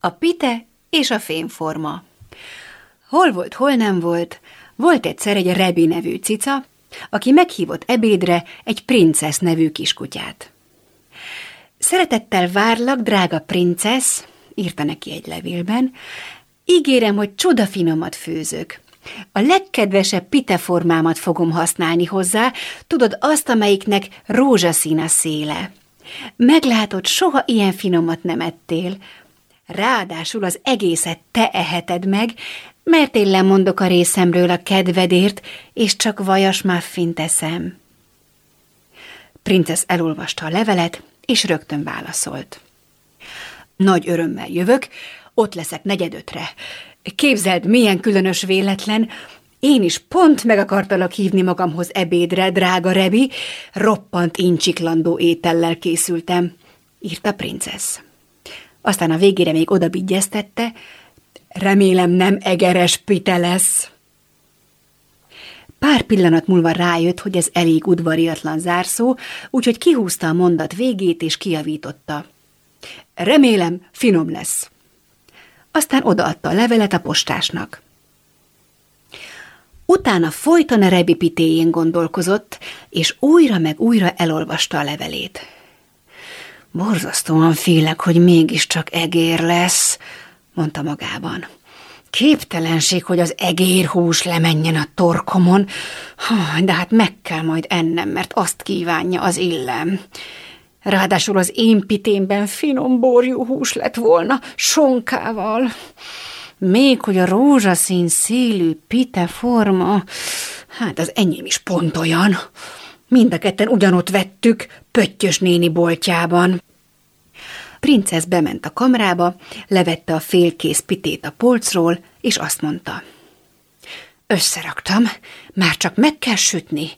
A pite és a fémforma Hol volt, hol nem volt, volt egyszer egy Rebi nevű cica, aki meghívott ebédre egy princesz nevű kiskutyát. Szeretettel várlak, drága princesz, írta neki egy levélben, ígérem, hogy csodafinomat főzök. A legkedvesebb piteformámat fogom használni hozzá, tudod azt, amelyiknek rózsaszín a széle. Meglátod, soha ilyen finomat nem ettél. Ráadásul az egészet te eheted meg, mert én lemondok a részemről a kedvedért, és csak vajas muffin teszem. Princesz elolvasta a levelet, és rögtön válaszolt. Nagy örömmel jövök, ott leszek negyedötre. Képzeld, milyen különös véletlen, én is pont meg akartalak hívni magamhoz ebédre, drága Rebi, roppant incsiklandó étellel készültem, írta princesz. Aztán a végére még odabigyeztette, remélem nem egeres pite lesz. Pár pillanat múlva rájött, hogy ez elég udvariatlan zárszó, úgyhogy kihúzta a mondat végét és kiavította. Remélem, finom lesz. Aztán odaadta a levelet a postásnak. Utána folyton a rebi gondolkozott, és újra meg újra elolvasta a levelét. Borzasztóan félek, hogy mégiscsak egér lesz, mondta magában. Képtelenség, hogy az egérhús lemenjen a torkomon, de hát meg kell majd ennem, mert azt kívánja az illem. Ráadásul az én pitémben finom borjú hús lett volna, sonkával. Még hogy a rózsaszín szélű pite forma, hát az enyém is pont olyan. Mind a ketten ugyanott vettük, Pöttyös néni boltjában. Princesz bement a kamrába, levette a félkész pitét a polcról, és azt mondta. Összeraktam, már csak meg kell sütni.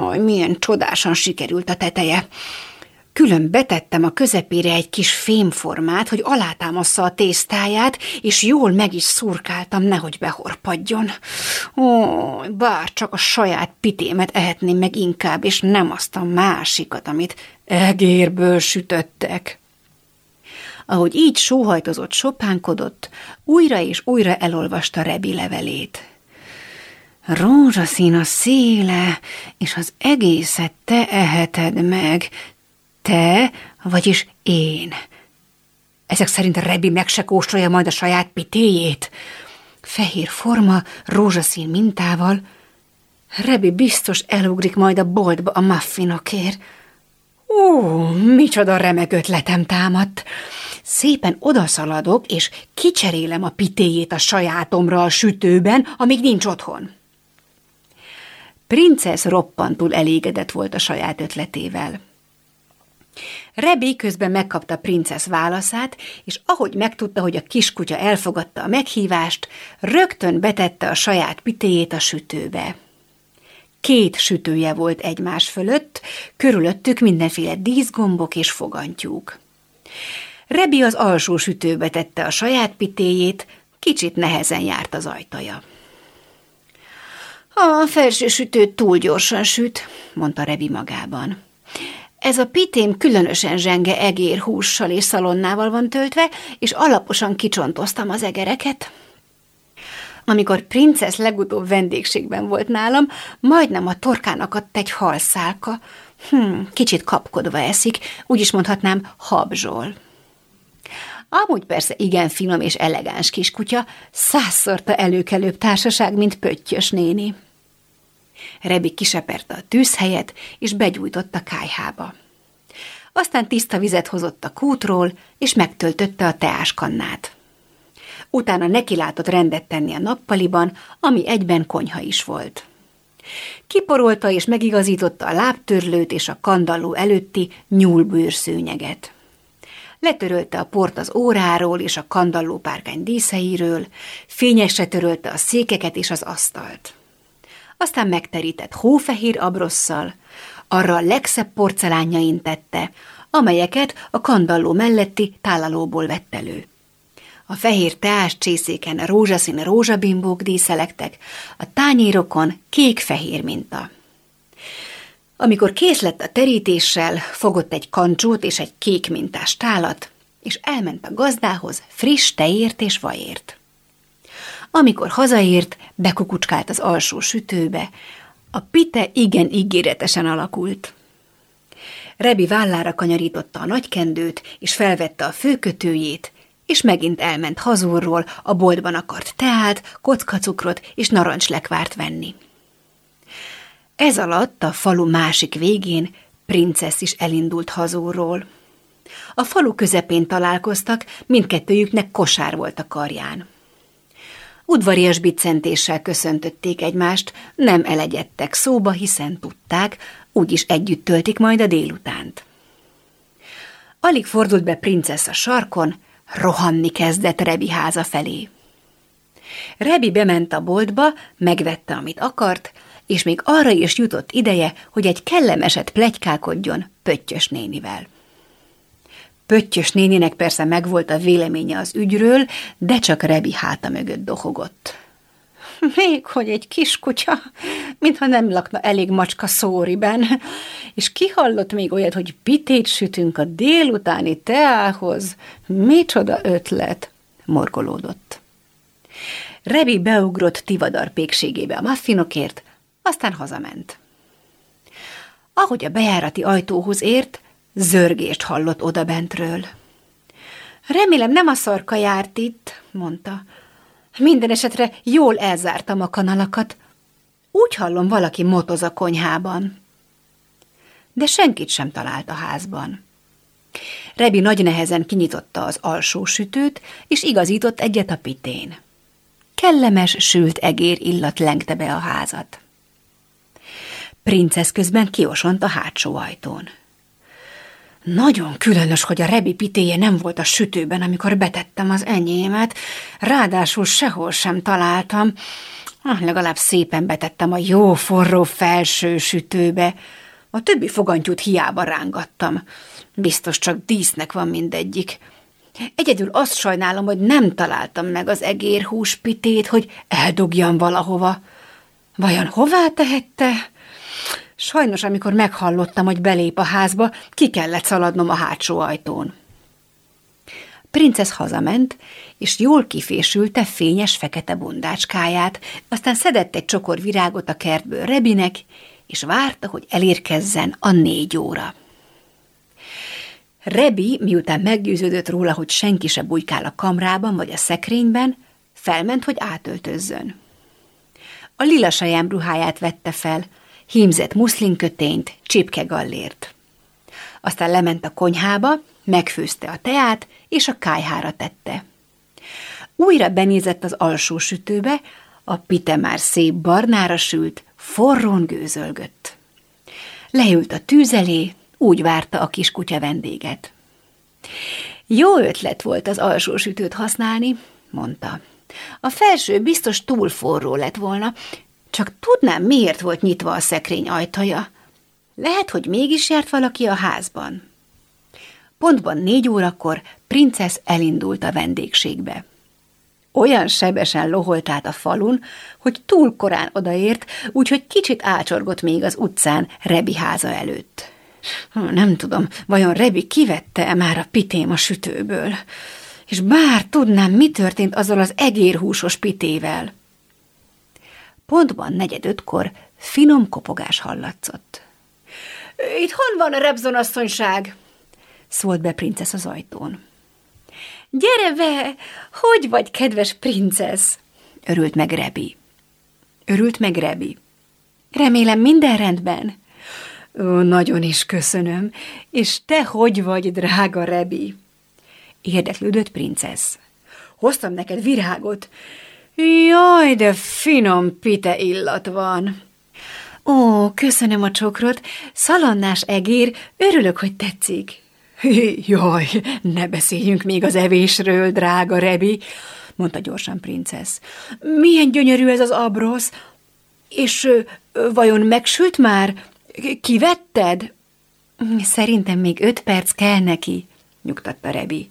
Aj, milyen csodásan sikerült a teteje. Külön betettem a közepére egy kis fémformát, hogy alátámassza a tésztáját, és jól meg is szurkáltam, nehogy behorpadjon. Ó, bár csak a saját pitémet ehetném meg inkább, és nem azt a másikat, amit egérből sütöttek. Ahogy így sóhajtozott, sopánkodott, újra és újra elolvasta Rebi levelét. Rózsaszín a széle, és az egészet te eheted meg, te, vagyis én. Ezek szerint Rebi meg se kóstolja majd a saját pitéjét. Fehér forma, rózsaszín mintával. Rebi biztos elugrik majd a boltba a muffinokért. Ó, micsoda remek ötletem támadt. Szépen odaszaladok, és kicserélem a pitéjét a sajátomra a sütőben, amíg nincs otthon. Princesz roppantul elégedett volt a saját ötletével. Rebi közben megkapta princesz válaszát, és ahogy megtudta, hogy a kiskutya elfogadta a meghívást, rögtön betette a saját pitéjét a sütőbe. Két sütője volt egymás fölött, körülöttük mindenféle díszgombok és fogantyúk. Rebi az alsó sütőbe tette a saját pitéjét, kicsit nehezen járt az ajtaja. A felső sütő túl gyorsan süt, mondta Rebi magában. Ez a pitém különösen zsenge egérhússal és szalonnával van töltve, és alaposan kicsontoztam az egereket. Amikor princesz legutóbb vendégségben volt nálam, majdnem a torkának adt egy halszálka. Hm, kicsit kapkodva eszik, úgy is mondhatnám habzsol. Amúgy persze igen finom és elegáns kiskutya, százszorta előkelőbb társaság, mint Pöttyös néni. Rebi kiseperte a tűzhelyet, és begyújtott a kájhába. Aztán tiszta vizet hozott a kútról, és megtöltötte a teáskannát. Utána nekilátott rendet tenni a nappaliban, ami egyben konyha is volt. Kiporolta és megigazította a lábtörlőt és a kandalló előtti nyúlbőrszőnyeget. Letörölte a port az óráról és a kandalló párkány díszeiről, fényesre törölte a székeket és az asztalt aztán megterített hófehér abrosszal, arra a legszebb porcelánjain tette, amelyeket a kandalló melletti tálalóból vett elő. A fehér teás csészéken rózsaszín rózsabimbók díszelektek, a tányérokon kék-fehér minta. Amikor kész lett a terítéssel, fogott egy kancsót és egy kék mintás tálat, és elment a gazdához friss tejért és vajért. Amikor hazaért, bekukucskált az alsó sütőbe. A pite igen ígéretesen alakult. Rebi vállára kanyarította a nagykendőt, és felvette a főkötőjét, és megint elment hazúrról, a boltban akart teát, kockacukrot és narancslekvárt venni. Ez alatt a falu másik végén princesz is elindult hazúról. A falu közepén találkoztak, mindkettőjüknek kosár volt a karján. Udvarias biccentéssel köszöntötték egymást, nem elegyedtek szóba, hiszen tudták, úgyis együtt töltik majd a délutánt. Alig fordult be princesz a sarkon, rohanni kezdett Rebi háza felé. Rebi bement a boltba, megvette, amit akart, és még arra is jutott ideje, hogy egy kellemeset plegykálkodjon Pöttyös nénivel. Pöttyös néninek persze megvolt a véleménye az ügyről, de csak Rebi háta mögött dohogott. Még hogy egy kis kutya, mintha nem lakna elég macska szóriben, és kihallott még olyat, hogy pitét sütünk a délutáni teához. Micsoda ötlet, morgolódott. Rebi beugrott Tivadar pékségébe a maffinokért, aztán hazament. Ahogy a bejárati ajtóhoz ért, zörgést hallott odabentről. Remélem nem a szarka járt itt, mondta. Minden esetre jól elzártam a kanalakat. Úgy hallom, valaki motoz a konyhában. De senkit sem talált a házban. Rebi nagy nehezen kinyitotta az alsó sütőt, és igazított egyet a pitén. Kellemes, sült egér illat lengte be a házat. Princesz közben kiosont a hátsó ajtón. Nagyon különös, hogy a rebi pitéje nem volt a sütőben, amikor betettem az enyémet, ráadásul sehol sem találtam. Ah, legalább szépen betettem a jó forró felső sütőbe. A többi fogantyút hiába rángattam. Biztos csak dísznek van mindegyik. Egyedül azt sajnálom, hogy nem találtam meg az egérhús pitét, hogy eldugjam valahova. Vajon hová tehette? Sajnos, amikor meghallottam, hogy belép a házba, ki kellett szaladnom a hátsó ajtón. Princesz hazament, és jól kifésülte fényes fekete bundácskáját, aztán szedett egy csokor virágot a kertből Rebinek, és várta, hogy elérkezzen a négy óra. Rebi, miután meggyőződött róla, hogy senki se bujkál a kamrában vagy a szekrényben, felment, hogy átöltözzön. A lila sajám ruháját vette fel, hímzett muszlinkötényt, csipke gallért. Aztán lement a konyhába, megfőzte a teát, és a kájhára tette. Újra benézett az alsó sütőbe, a pite már szép barnára sült, forrón gőzölgött. Leült a tűz elé, úgy várta a kis kutya vendéget. Jó ötlet volt az alsó sütőt használni, mondta. A felső biztos túl forró lett volna, csak tudnám, miért volt nyitva a szekrény ajtaja. Lehet, hogy mégis járt valaki a házban. Pontban négy órakor princesz elindult a vendégségbe. Olyan sebesen loholt át a falun, hogy túl korán odaért, úgyhogy kicsit ácsorgott még az utcán Rebi háza előtt. Nem tudom, vajon Rebi kivette-e már a pitém a sütőből? És bár tudnám, mi történt azzal az egérhúsos pitével. Pontban negyed ötkor finom kopogás hallatszott. – Itt hol van a repzonasszonyság? – szólt be princesz az ajtón. – Gyere be! Hogy vagy, kedves princesz? – örült meg Rebi. Örült meg Rebi. – Remélem minden rendben? – Ó, nagyon is köszönöm. És te hogy vagy, drága Rebi? Érdeklődött princesz. – Hoztam neked virágot, Jaj, de finom pite illat van. Ó, köszönöm a csokrot, szalonnás egér, örülök, hogy tetszik. Jaj, ne beszéljünk még az evésről, drága Rebi, mondta gyorsan princesz. Milyen gyönyörű ez az abrosz, és vajon megsült már? Kivetted? Szerintem még öt perc kell neki, nyugtatta Rebi.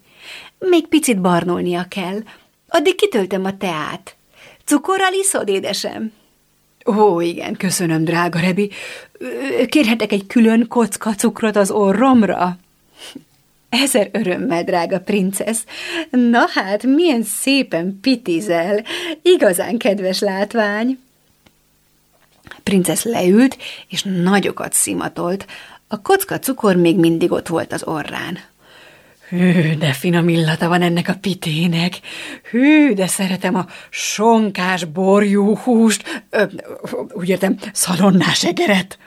Még picit barnolnia kell, addig kitöltöm a teát. Cukorral iszod, édesem? Ó, igen, köszönöm, drága Rebi. Kérhetek egy külön kocka cukrot az orromra? Ezer örömmel, drága princesz. Na hát, milyen szépen pitizel. Igazán kedves látvány. Princesz leült, és nagyokat szimatolt. A kocka cukor még mindig ott volt az orrán. Hű, de finom illata van ennek a pitének. Hű, de szeretem a sonkás borjú húst, ö, úgy értem, szalonnás egeret.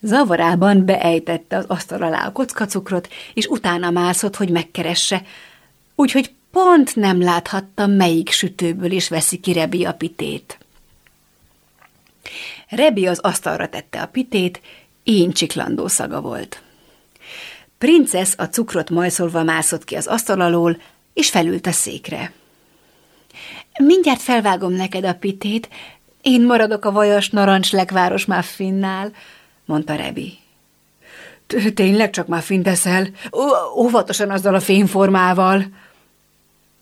Zavarában beejtette az asztal alá a kockacukrot, és utána mászott, hogy megkeresse, úgyhogy pont nem láthatta, melyik sütőből is veszi ki Rebi a pitét. Rebi az asztalra tette a pitét, én csiklandó szaga volt. Princesz a cukrot majszolva mászott ki az asztal alól, és felült a székre. Mindjárt felvágom neked a pitét, én maradok a vajas narancs legváros muffinnál, mondta Rebi. Tényleg csak muffin teszel? Óvatosan azzal a fényformával.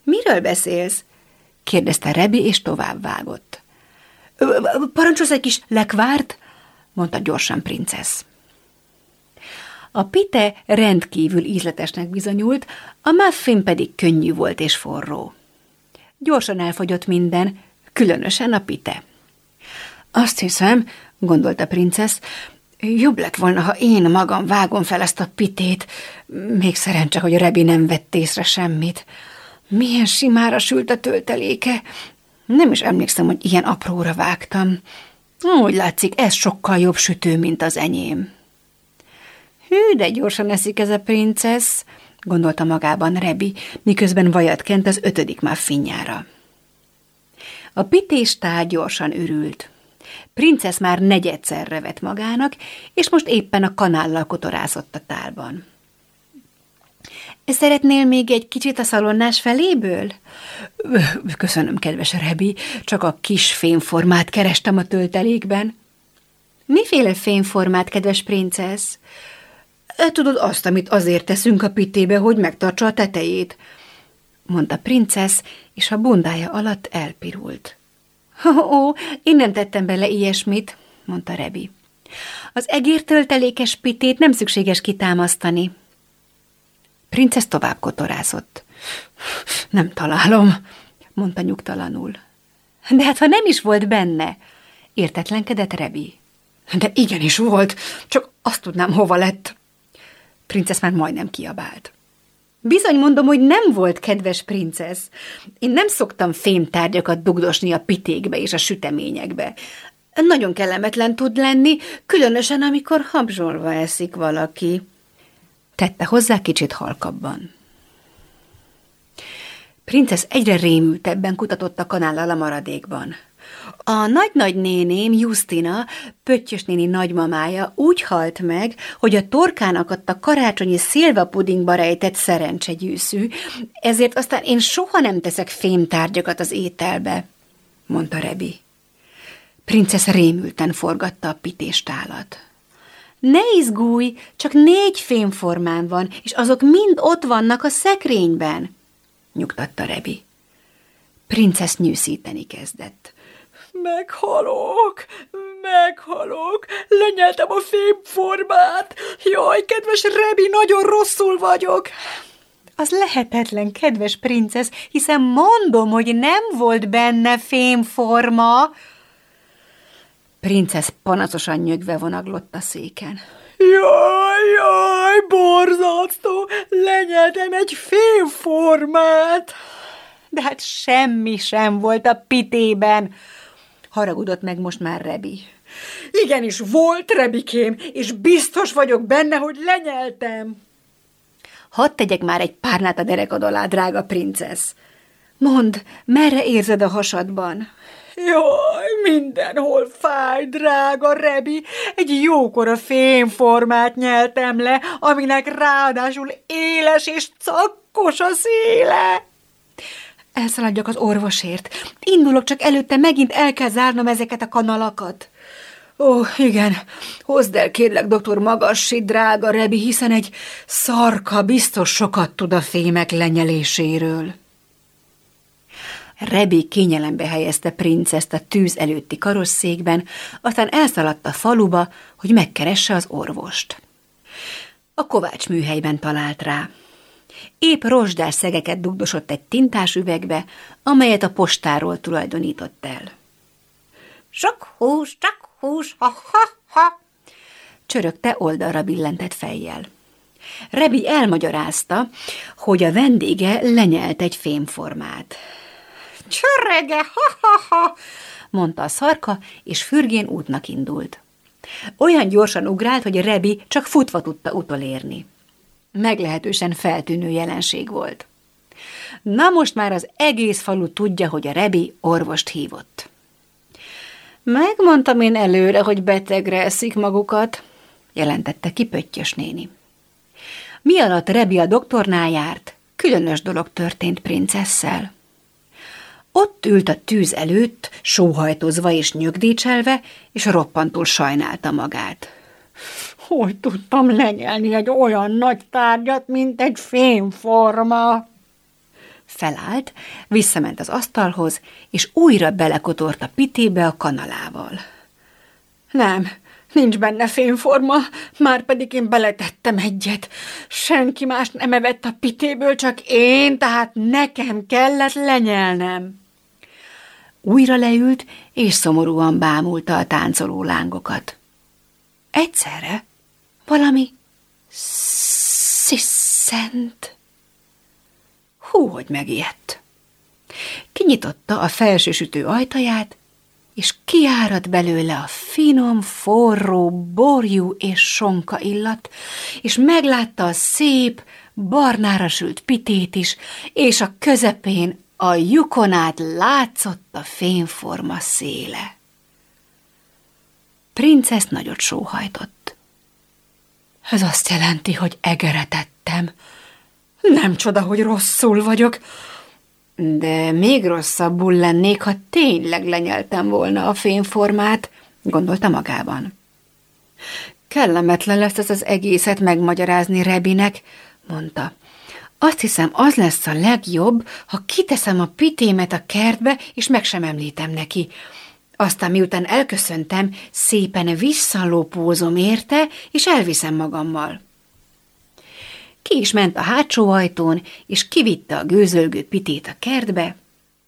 Miről beszélsz? kérdezte Rebi, és tovább vágott. Parancsolsz egy kis lekvárt? mondta gyorsan princesz. A pite rendkívül ízletesnek bizonyult, a muffin pedig könnyű volt és forró. Gyorsan elfogyott minden, különösen a pite. Azt hiszem, gondolta princesz, jobb lett volna, ha én magam vágom fel ezt a pitét. Még szerencse, hogy Rebi nem vett észre semmit. Milyen simára sült a tölteléke. Nem is emlékszem, hogy ilyen apróra vágtam. Úgy látszik, ez sokkal jobb sütő, mint az enyém. Hű, de gyorsan eszik ez a princesz, gondolta magában Rebi, miközben vajat kent az ötödik muffinjára. A pitéstál gyorsan ürült. Princesz már negyedszerre vett magának, és most éppen a kanállal kotorázott a tálban. Szeretnél még egy kicsit a szalonnás feléből? Köszönöm, kedves Rebi, csak a kis fényformát kerestem a töltelékben. Miféle fényformát, kedves princesz? Tudod azt, amit azért teszünk a pitébe, hogy megtartsa a tetejét, mondta princesz, és a bundája alatt elpirult. Ó, ó, én nem tettem bele ilyesmit, mondta Rebi. Az egértöltelékes pitét nem szükséges kitámasztani. Princesz tovább kotorázott. Nem találom, mondta nyugtalanul. De hát ha nem is volt benne, értetlenkedett Rebi. De igenis volt, csak azt tudnám, hova lett. Princesz már majdnem kiabált. Bizony mondom, hogy nem volt kedves princesz. Én nem szoktam fémtárgyakat dugdosni a pitékbe és a süteményekbe. Nagyon kellemetlen tud lenni, különösen amikor habzsolva eszik valaki. Tette hozzá kicsit halkabban. Princesz egyre rémültebben kutatott a kanállal a maradékban. A nagy-nagy néném, Justina, Pöttyös néni nagymamája úgy halt meg, hogy a torkának adta karácsonyi szilvapudingba rejtett szerencsegyűszű, ezért aztán én soha nem teszek fémtárgyakat az ételbe, mondta Rebi. Princesz rémülten forgatta a pitéstálat. Ne izgulj, csak négy fémformán van, és azok mind ott vannak a szekrényben, nyugtatta Rebi. Princesz nyűszíteni kezdett. Meghalok, meghalok, lenyeltem a fémformát. Jaj, kedves Rebi, nagyon rosszul vagyok. Az lehetetlen, kedves princesz, hiszen mondom, hogy nem volt benne fémforma. Princesz panaszosan nyögve vonaglott a széken. Jaj, jaj, borzasztó, lenyeltem egy fémformát. De hát semmi sem volt a pitében, haragudott meg most már Rebi. Igenis volt, Rebikém, és biztos vagyok benne, hogy lenyeltem. Hadd tegyek már egy párnát a derekad alá, drága princesz. Mondd, merre érzed a hasadban? Jaj, mindenhol fáj, drága Rebi. Egy jókora fémformát nyeltem le, aminek ráadásul éles és cakkos a széle. Elszaladjak az orvosért. Indulok, csak előtte megint el kell zárnom ezeket a kanalakat. Ó, igen, hozd el kérlek, doktor Magassi, drága Rebi, hiszen egy szarka biztos sokat tud a fémek lenyeléséről. Rebi kényelembe helyezte princeszt a tűz előtti karosszékben, aztán elszaladt a faluba, hogy megkeresse az orvost. A Kovács műhelyben talált rá. Épp rozsdás szegeket dugdosott egy tintás üvegbe, amelyet a postáról tulajdonított el. Sok hús, csak hús, ha-ha-ha! Csörögte oldalra billentett fejjel. Rebi elmagyarázta, hogy a vendége lenyelt egy fémformát. Csöröge, ha-ha-ha! mondta a szarka, és fürgén útnak indult. Olyan gyorsan ugrált, hogy Rebi csak futva tudta utolérni. Meglehetősen feltűnő jelenség volt. Na most már az egész falu tudja, hogy a Rebi orvost hívott. Megmondtam én előre, hogy betegre eszik magukat, jelentette ki Pöttyös néni. Mi alatt Rebi a doktornál járt, különös dolog történt princesszel. Ott ült a tűz előtt, sóhajtozva és nyögdécselve, és roppantul sajnálta magát. Hogy tudtam lenyelni egy olyan nagy tárgyat, mint egy fémforma? Felállt, visszament az asztalhoz, és újra belekotort a pitébe a kanalával. Nem, nincs benne fémforma, már pedig én beletettem egyet. Senki más nem evett a pitéből, csak én, tehát nekem kellett lenyelnem. Újra leült, és szomorúan bámulta a táncoló lángokat. Egyszerre valami sziszent. Hú, hogy megijedt. Kinyitotta a felsősütő ajtaját, és kiáradt belőle a finom, forró, borjú és sonka illat, és meglátta a szép, barnára sült pitét is, és a közepén a lyukon át látszott a fényforma széle. Princesz nagyot sóhajtott. Ez azt jelenti, hogy egeretettem. Nem csoda, hogy rosszul vagyok, de még rosszabbul lennék, ha tényleg lenyeltem volna a fényformát, gondolta magában. Kellemetlen lesz ez az egészet megmagyarázni Rebinek, mondta. Azt hiszem, az lesz a legjobb, ha kiteszem a pitémet a kertbe, és meg sem említem neki. Aztán miután elköszöntem, szépen visszalópózom érte, és elviszem magammal. Ki is ment a hátsó ajtón, és kivitte a gőzölgő pitét a kertbe,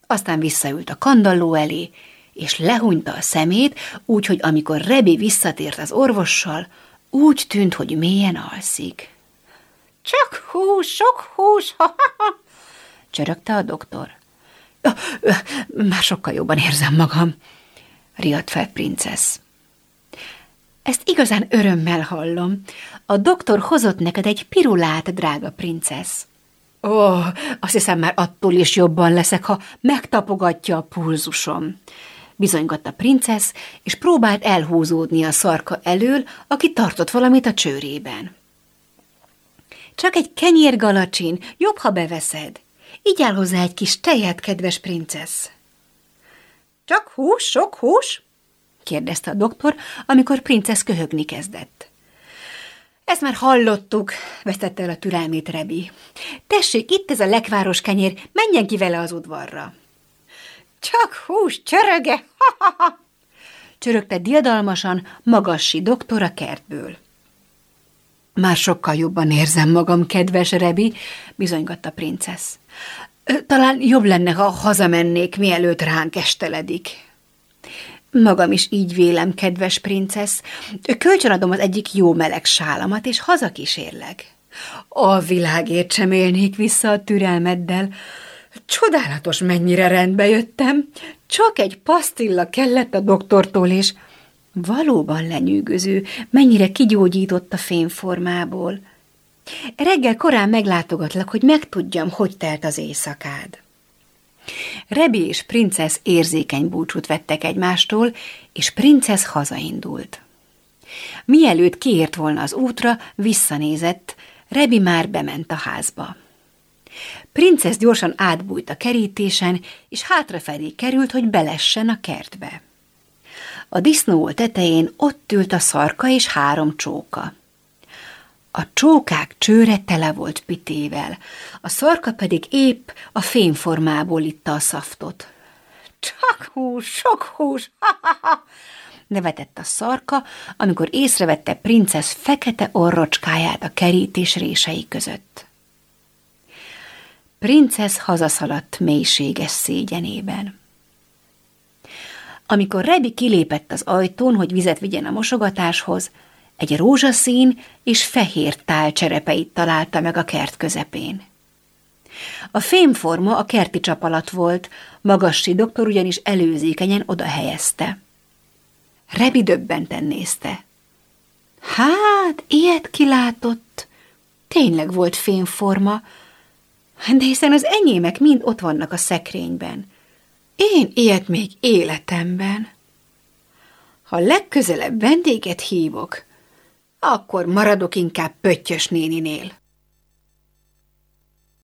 aztán visszaült a kandalló elé, és lehúnyta a szemét, úgy, hogy amikor Rebi visszatért az orvossal, úgy tűnt, hogy mélyen alszik. Csak hús, sok hús, ha, ha, ha csörögte a doktor. Már sokkal jobban érzem magam, riadt fel princesz. Ezt igazán örömmel hallom. A doktor hozott neked egy pirulát, drága princesz. Ó, oh, azt hiszem már attól is jobban leszek, ha megtapogatja a pulzusom. Bizonygatta princesz, és próbált elhúzódni a szarka elől, aki tartott valamit a csőrében. Csak egy kenyérgalacsin, jobb, ha beveszed. Így áll hozzá egy kis tejet, kedves princesz. Csak hús, sok hús? kérdezte a doktor, amikor princesz köhögni kezdett. Ezt már hallottuk, vesztette el a türelmét Rebi. Tessék, itt ez a lekváros kenyér, menjen ki vele az udvarra. Csak hús, csöröge, ha-ha-ha! Csörögte diadalmasan magassi doktor a kertből. Már sokkal jobban érzem magam, kedves Rebi, bizonygatta princesz. Talán jobb lenne, ha hazamennék, mielőtt ránk esteledik. Magam is így vélem, kedves princesz. Kölcsönadom az egyik jó meleg sálamat, és hazakísérleg. A világért sem élnék vissza a türelmeddel. Csodálatos, mennyire rendbe jöttem. Csak egy pasztilla kellett a doktortól, és valóban lenyűgöző, mennyire kigyógyított a fényformából. Reggel korán meglátogatlak, hogy megtudjam, hogy telt az éjszakád. Rebi és princesz érzékeny búcsút vettek egymástól, és princesz hazaindult. Mielőtt kiért volna az útra, visszanézett, Rebi már bement a házba. Princesz gyorsan átbújt a kerítésen, és hátrafelé került, hogy belessen a kertbe. A disznó tetején ott ült a szarka és három csóka. A csókák csőre tele volt pitével, a szarka pedig épp a fényformából itta a szaftot. Csak hús, sok hús, ha, ha, ha! nevetett a szarka, amikor észrevette princesz fekete orrocskáját a kerítés rései között. Princesz hazaszaladt mélységes szégyenében. Amikor Rebi kilépett az ajtón, hogy vizet vigyen a mosogatáshoz, egy rózsaszín és fehér tál cserepeit találta meg a kert közepén. A fémforma a kerti csap alatt volt, magassi doktor ugyanis előzékenyen oda helyezte. Rebi döbbenten nézte. Hát, ilyet kilátott. Tényleg volt fémforma, de hiszen az enyémek mind ott vannak a szekrényben. Én ilyet még életemben. Ha legközelebb vendéget hívok, akkor maradok inkább pöttyös néninél.